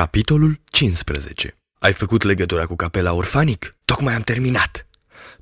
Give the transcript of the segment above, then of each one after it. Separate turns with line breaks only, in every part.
Capitolul 15 Ai făcut legătura cu capela orfanic? Tocmai am terminat.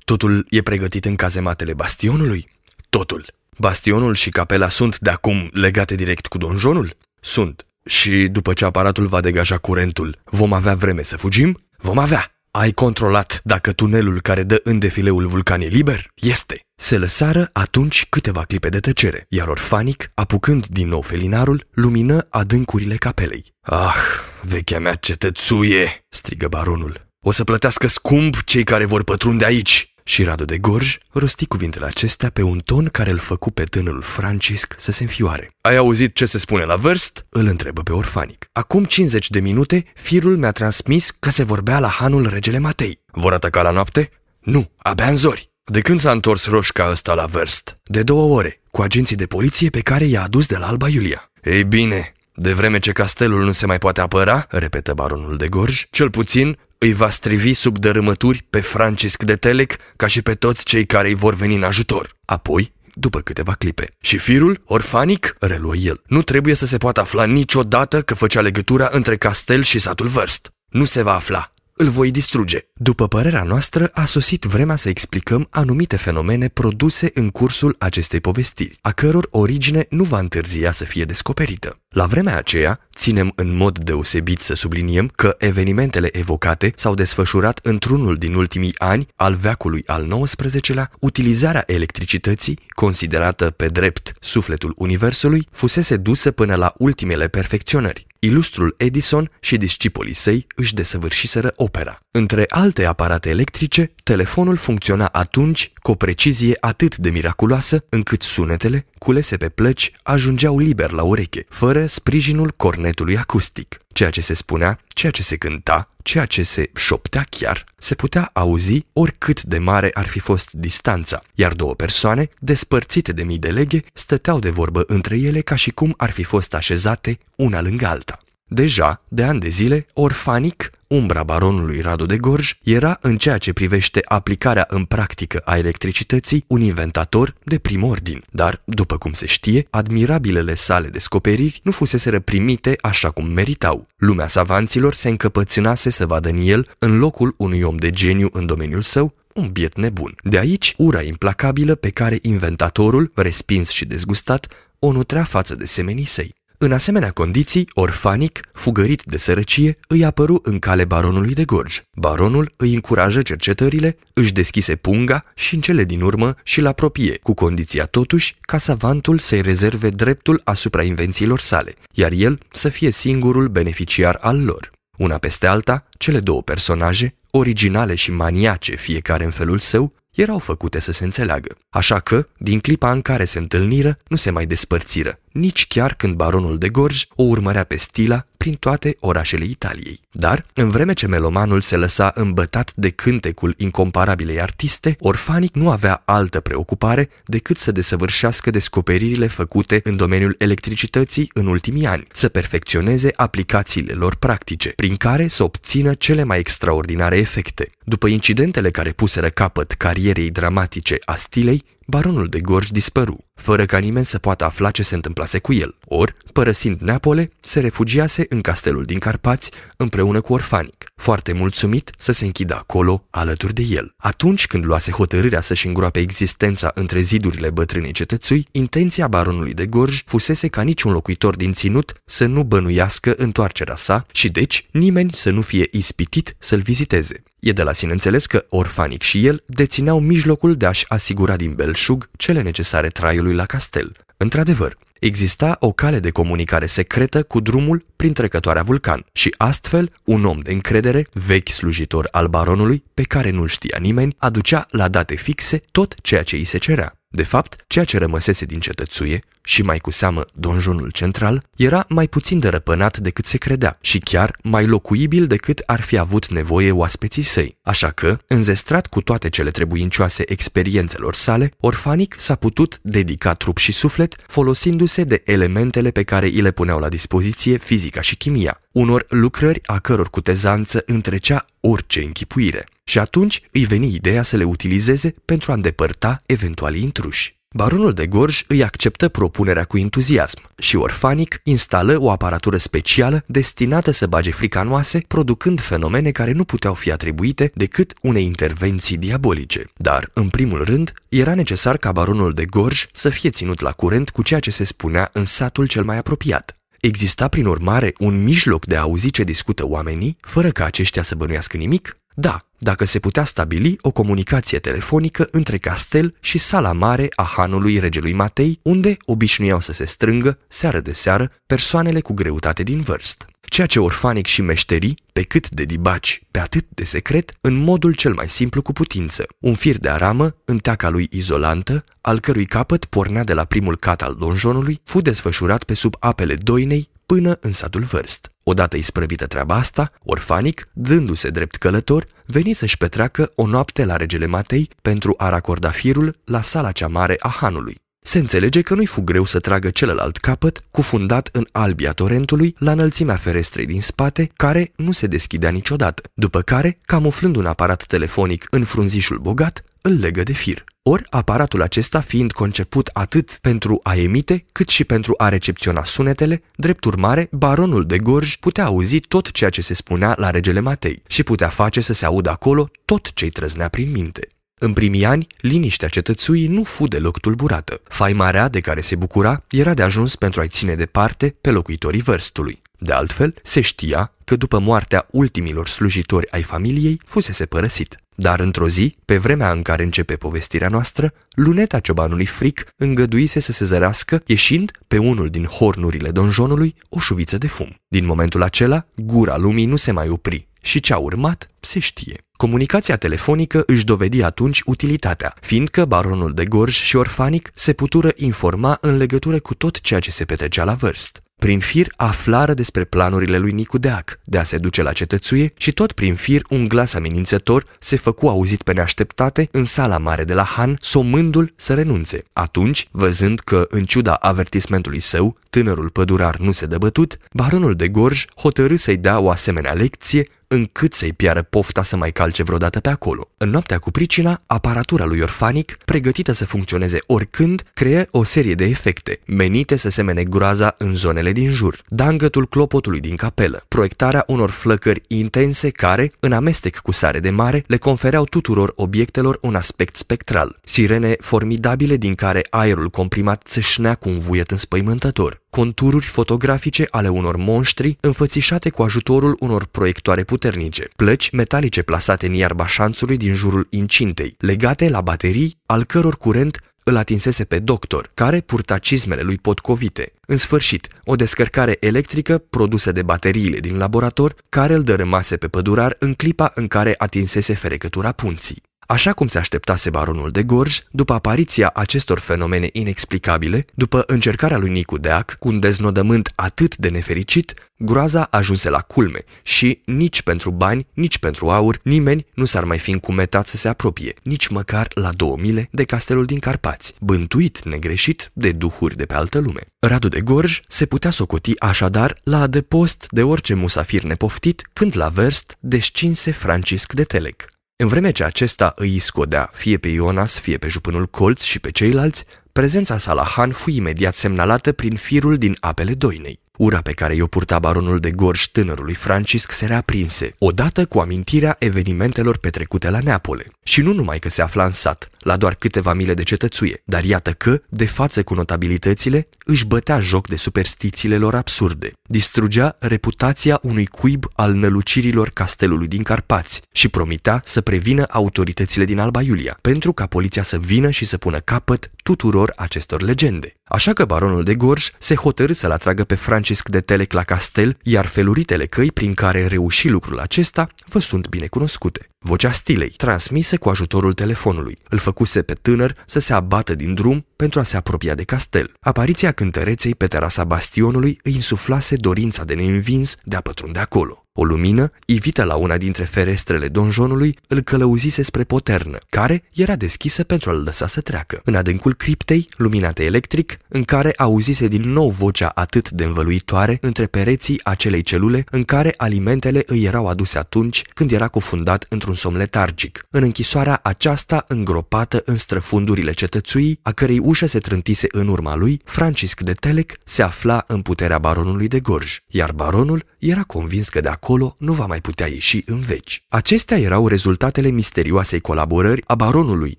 Totul e pregătit în cazematele bastionului? Totul. Bastionul și capela sunt de acum legate direct cu donjonul? Sunt. Și după ce aparatul va degaja curentul, vom avea vreme să fugim? Vom avea. Ai controlat dacă tunelul care dă în defileul vulcan e liber? Este. Se lăsară atunci câteva clipe de tăcere, iar orfanic, apucând din nou felinarul, lumină adâncurile capelei. Ah, vechea mea cetățuie, strigă baronul. O să plătească scump cei care vor pătrunde aici. Și Radu de Gorj rosti cuvintele acestea pe un ton care îl făcu pe tânărul Francisc să se înfioare. Ai auzit ce se spune la vârst? Îl întrebă pe orfanic. Acum 50 de minute, firul mi-a transmis că se vorbea la hanul regele Matei. Vor ataca la noapte? Nu, abia în zori. De când s-a întors roșca ăsta la vârst? De două ore, cu agenții de poliție pe care i-a adus de la Alba Iulia. Ei bine, de vreme ce castelul nu se mai poate apăra, repetă baronul de Gorj, cel puțin îi va strivi sub dărâmături pe Francisc de Telec ca și pe toți cei care îi vor veni în ajutor. Apoi, după câteva clipe. Și firul, orfanic, reluă el, nu trebuie să se poată afla niciodată că făcea legătura între castel și satul Vârst. Nu se va afla îl voi distruge. După părerea noastră, a sosit vremea să explicăm anumite fenomene produse în cursul acestei povestiri, a căror origine nu va întârzia să fie descoperită. La vremea aceea, ținem în mod deosebit să subliniem că evenimentele evocate s-au desfășurat într-unul din ultimii ani al veacului al XIX-lea, utilizarea electricității, considerată pe drept sufletul Universului, fusese dusă până la ultimele perfecționări ilustrul Edison și discipolii săi își desăvârșiseră opera. Între alte aparate electrice, telefonul funcționa atunci cu o precizie atât de miraculoasă încât sunetele, culese pe plăci, ajungeau liber la ureche, fără sprijinul cornetului acustic. Ceea ce se spunea, ceea ce se cânta, ceea ce se șoptea chiar, se putea auzi oricât de mare ar fi fost distanța, iar două persoane, despărțite de mii de leghe, stăteau de vorbă între ele ca și cum ar fi fost așezate una lângă alta. Deja, de ani de zile, orfanic, umbra baronului Radu de Gorj era, în ceea ce privește aplicarea în practică a electricității, un inventator de prim ordin, dar, după cum se știe, admirabilele sale descoperiri nu fuseseră primite așa cum meritau. Lumea savanților se încăpățânase să vadă în el, în locul unui om de geniu în domeniul său, un biet nebun. De aici ura implacabilă pe care inventatorul, respins și dezgustat, o nutrea față de semenii săi. În asemenea condiții, orfanic, fugărit de sărăcie, îi apăru în cale baronului de Gorj. Baronul îi încurajă cercetările, își deschise punga și în cele din urmă și-l apropie, cu condiția totuși ca savantul să-i rezerve dreptul asupra invențiilor sale, iar el să fie singurul beneficiar al lor. Una peste alta, cele două personaje, originale și maniace fiecare în felul său, erau făcute să se înțeleagă. Așa că, din clipa în care se întâlniră, nu se mai despărțiră, nici chiar când baronul de Gorj o urmărea pe Stila prin toate orașele Italiei. Dar, în vreme ce melomanul se lăsa îmbătat de cântecul incomparabilei artiste, Orfanic nu avea altă preocupare decât să desăvârșească descoperirile făcute în domeniul electricității în ultimii ani, să perfecționeze aplicațiile lor practice, prin care să obțină cele mai extraordinare efecte. După incidentele care puseră capăt carierei dramatice a Stilei, baronul de Gorj dispăru, fără ca nimeni să poată afla ce se întâmplase cu el. Or, părăsind Neapole, se refugiase în castelul din Carpați împreună cu Orfanic, foarte mulțumit să se închidă acolo alături de el. Atunci când luase hotărârea să-și îngroape existența între zidurile bătrânei cetățui, intenția baronului de Gorj fusese ca niciun locuitor din ținut să nu bănuiască întoarcerea sa și deci nimeni să nu fie ispitit să-l viziteze. E de la sine înțeles că Orfanic și el dețineau mijlocul de a-și asigura din belșug cele necesare traiului la castel. Într-adevăr, exista o cale de comunicare secretă cu drumul prin trecătoarea vulcan și astfel un om de încredere, vechi slujitor al baronului, pe care nu-l știa nimeni, aducea la date fixe tot ceea ce îi se cerea. De fapt, ceea ce rămăsese din cetățuie, și mai cu seamă donjonul central, era mai puțin dărăpânat decât se credea și chiar mai locuibil decât ar fi avut nevoie oaspeții săi. Așa că, înzestrat cu toate cele trebuincioase experiențelor sale, Orfanic s-a putut dedica trup și suflet folosindu-se de elementele pe care îi le puneau la dispoziție fizica și chimia, unor lucrări a căror cutezanță întrecea orice închipuire. Și atunci îi veni ideea să le utilizeze pentru a îndepărta eventualii intruși. Baronul de Gorj îi acceptă propunerea cu entuziasm și Orfanic instală o aparatură specială destinată să bage fricanoase, producând fenomene care nu puteau fi atribuite decât unei intervenții diabolice. Dar, în primul rând, era necesar ca baronul de Gorj să fie ținut la curent cu ceea ce se spunea în satul cel mai apropiat. Exista, prin urmare, un mijloc de a auzi ce discută oamenii, fără ca aceștia să bănuiască nimic? Da, dacă se putea stabili o comunicație telefonică între castel și sala mare a hanului regelui Matei, unde obișnuiau să se strângă, seară de seară, persoanele cu greutate din vârstă. Ceea ce orfanic și meșterii, pe cât de dibaci, pe atât de secret, în modul cel mai simplu cu putință. Un fir de aramă, în teaca lui izolantă, al cărui capăt pornea de la primul cat al donjonului, fu desfășurat pe sub apele doinei până în satul vârst. Odată isprăvită treaba asta, orfanic, dându-se drept călător, veni să-și petreacă o noapte la regele Matei pentru a racorda firul la sala cea mare a hanului. Se înțelege că nu-i fu greu să tragă celălalt capăt, cufundat în albia torentului, la înălțimea ferestrei din spate, care nu se deschidea niciodată, după care, camuflând un aparat telefonic în frunzișul bogat, îl legă de fir. Ori aparatul acesta fiind conceput atât pentru a emite, cât și pentru a recepționa sunetele, drept urmare, baronul de Gorj putea auzi tot ceea ce se spunea la regele Matei și putea face să se audă acolo tot ce-i trăznea prin minte. În primii ani, liniștea cetățuii nu fu deloc tulburată. Faima rea de care se bucura era de ajuns pentru a-i ține departe pe locuitorii vârstului. De altfel, se știa că după moartea ultimilor slujitori ai familiei fusese părăsit. Dar într-o zi, pe vremea în care începe povestirea noastră, luneta ciobanului fric îngăduise să se zărească, ieșind pe unul din hornurile donjonului o șuviță de fum. Din momentul acela, gura lumii nu se mai opri și ce a urmat se știe. Comunicația telefonică își dovedi atunci utilitatea, fiindcă baronul de Gorj și Orfanic se putură informa în legătură cu tot ceea ce se petrecea la vârst. Prin fir aflară despre planurile lui Nicu Deac de a se duce la cetățuie și tot prin fir un glas amenințător se făcu auzit pe neașteptate în sala mare de la Han, somându-l să renunțe. Atunci, văzând că, în ciuda avertismentului său, tânărul pădurar nu se dă bătut, baronul de Gorj hotărâ să-i dea o asemenea lecție încât să-i piară pofta să mai calce vreodată pe acolo. În noaptea cu pricina, aparatura lui Orfanic, pregătită să funcționeze oricând, creă o serie de efecte, menite să semene groaza în zonele din jur, dangătul clopotului din capelă, proiectarea unor flăcări intense care, în amestec cu sare de mare, le confereau tuturor obiectelor un aspect spectral, sirene formidabile din care aerul comprimat țâșnea cu un vuiet înspăimântător, contururi fotografice ale unor monștri înfățișate cu ajutorul unor proiectoare puternice, plăci metalice plasate în iarba șanțului din jurul incintei, legate la baterii, al căror curent îl atinsese pe doctor, care purta cizmele lui potcovite. În sfârșit, o descărcare electrică produsă de bateriile din laborator, care îl dărâmase pe pădurar în clipa în care atinsese ferecătura punții. Așa cum se așteptase baronul de Gorj, după apariția acestor fenomene inexplicabile, după încercarea lui Nicu Deac, cu un deznodământ atât de nefericit, groaza ajunse la culme și nici pentru bani, nici pentru aur, nimeni nu s-ar mai fi încumetat să se apropie, nici măcar la două mile de castelul din Carpați, bântuit negreșit de duhuri de pe altă lume. Radu de Gorj se putea socoti așadar la adăpost de orice musafir nepoftit când la verst descinse Francisc de Telec. În vreme ce acesta îi scodea fie pe Ionas, fie pe jupânul colț și pe ceilalți, prezența sa la Han fu imediat semnalată prin firul din apele doinei. Ura pe care i-o purta baronul de Gorj tânărului Francisc se reaprinse, odată cu amintirea evenimentelor petrecute la Neapole. Și nu numai că se afla în sat, la doar câteva mile de cetățuie, dar iată că, de față cu notabilitățile, își bătea joc de superstițiile lor absurde, distrugea reputația unui cuib al nălucirilor castelului din Carpați și promitea să prevină autoritățile din Alba Iulia, pentru ca poliția să vină și să pună capăt tuturor acestor legende. Așa că baronul de Gorj se hotărâ să-l atragă pe Francisc de Telec la castel, iar feluritele căi prin care reuși lucrul acesta vă sunt bine cunoscute. Vocea stilei, transmisă cu ajutorul telefonului, îl făcuse pe tânăr să se abată din drum pentru a se apropia de castel. Apariția cântăreței pe terasa bastionului îi insuflase dorința de neînvins de a pătrunde acolo. O lumină, ivită la una dintre ferestrele donjonului, îl călăuzise spre poternă, care era deschisă pentru a-l lăsa să treacă. În adâncul criptei, luminată electric, în care auzise din nou vocea atât de învăluitoare între pereții acelei celule în care alimentele îi erau aduse atunci când era cufundat într-un somn letargic. În închisoarea aceasta îngropată în străfundurile cetățuii, a cărei ușă se trântise în urma lui, Francisc de Telec se afla în puterea baronului de Gorj, iar baronul era convins că de acolo nu va mai putea ieși în veci. Acestea erau rezultatele misterioasei colaborări a baronului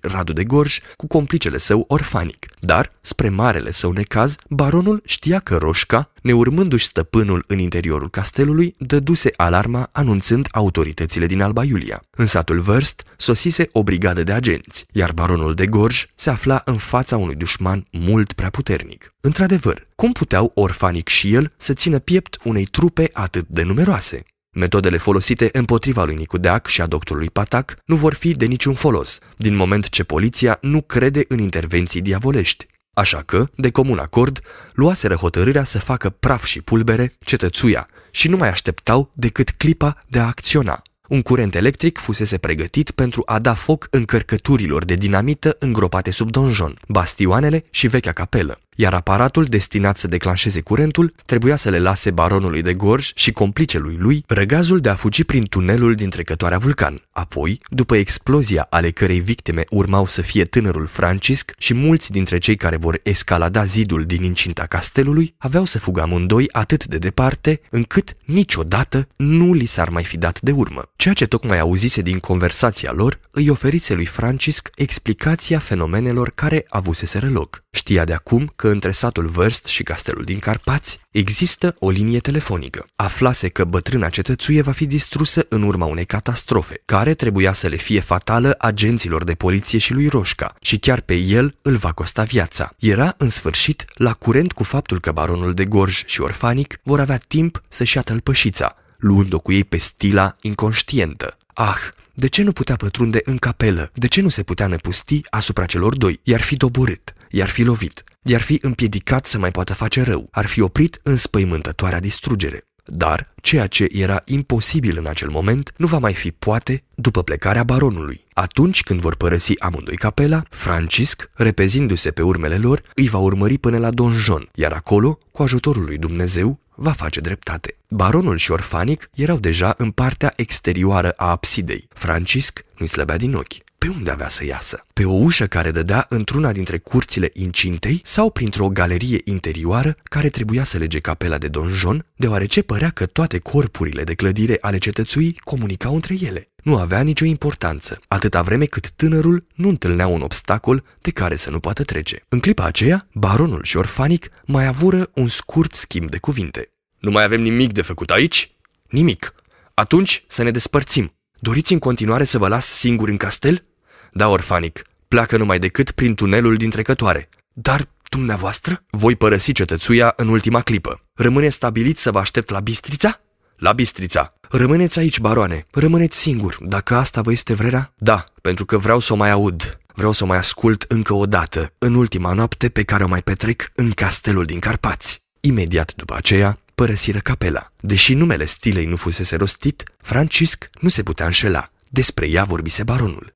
Radu de Gorj cu complicele său orfanic. Dar, spre marele său necaz, baronul știa că Roșca, neurmându-și stăpânul în interiorul castelului, dăduse alarma anunțând autoritățile din Alba Iulia. În satul Vârst sosise o brigadă de agenți, iar baronul de Gorj se afla în fața unui dușman mult prea puternic. Într-adevăr, cum puteau orfanic și el să țină piept unei trupe atât de numeroase? Metodele folosite împotriva lui Nicu Deac și a doctorului Patac nu vor fi de niciun folos, din moment ce poliția nu crede în intervenții diavolești. Așa că, de comun acord, luaseră hotărârea să facă praf și pulbere cetățuia și nu mai așteptau decât clipa de a acționa. Un curent electric fusese pregătit pentru a da foc încărcăturilor de dinamită îngropate sub donjon, bastioanele și vechea capelă iar aparatul destinat să declanșeze curentul trebuia să le lase baronului de Gorj și complicelui lui răgazul de a fugi prin tunelul din trecătoarea vulcan. Apoi, după explozia ale cărei victime urmau să fie tânărul Francisc și mulți dintre cei care vor escalada zidul din incinta castelului, aveau să fugă amândoi atât de departe încât niciodată nu li s-ar mai fi dat de urmă. Ceea ce tocmai auzise din conversația lor îi oferițe lui Francisc explicația fenomenelor care avuseseră loc. Știa de acum că între satul Vârst și castelul din Carpați există o linie telefonică. Aflase că bătrâna cetățuie va fi distrusă în urma unei catastrofe, care trebuia să le fie fatală agenților de poliție și lui Roșca și chiar pe el îl va costa viața. Era, în sfârșit, la curent cu faptul că baronul de Gorj și Orfanic vor avea timp să-și ia tălpășița, luând-o cu ei pe stila inconștientă. Ah, de ce nu putea pătrunde în capelă? De ce nu se putea năpusti asupra celor doi? I-ar fi doborât, i-ar fi lovit, i-ar fi împiedicat să mai poată face rău, ar fi oprit înspăimântătoarea distrugere. Dar ceea ce era imposibil în acel moment nu va mai fi poate după plecarea baronului. Atunci când vor părăsi amândoi capela, Francisc, repezindu-se pe urmele lor, îi va urmări până la donjon, iar acolo, cu ajutorul lui Dumnezeu, va face dreptate. Baronul și orfanic erau deja în partea exterioară a absidei. Francisc nu-i slăbea din ochi. Pe unde avea să iasă? Pe o ușă care dădea într-una dintre curțile incintei sau printr-o galerie interioară care trebuia să lege capela de donjon, deoarece părea că toate corpurile de clădire ale cetățuii comunicau între ele. Nu avea nicio importanță, atâta vreme cât tânărul nu întâlnea un obstacol de care să nu poată trece. În clipa aceea, baronul și șorfanic mai avură un scurt schimb de cuvinte. Nu mai avem nimic de făcut aici? Nimic. Atunci să ne despărțim. Doriți în continuare să vă las singur în castel? Da, orfanic, pleacă numai decât prin tunelul din trecătoare. Dar dumneavoastră? Voi părăsi cetățuia în ultima clipă. Rămâne stabilit să vă aștept la Bistrița? La Bistrița. Rămâneți aici, baroane. Rămâneți singur, dacă asta vă este vrerea? Da, pentru că vreau să o mai aud. Vreau să o mai ascult încă o dată, în ultima noapte pe care o mai petrec în castelul din Carpați. Imediat după aceea, părăsiră capela. Deși numele stilei nu fusese rostit, Francisc nu se putea înșela. Despre ea vorbise baronul.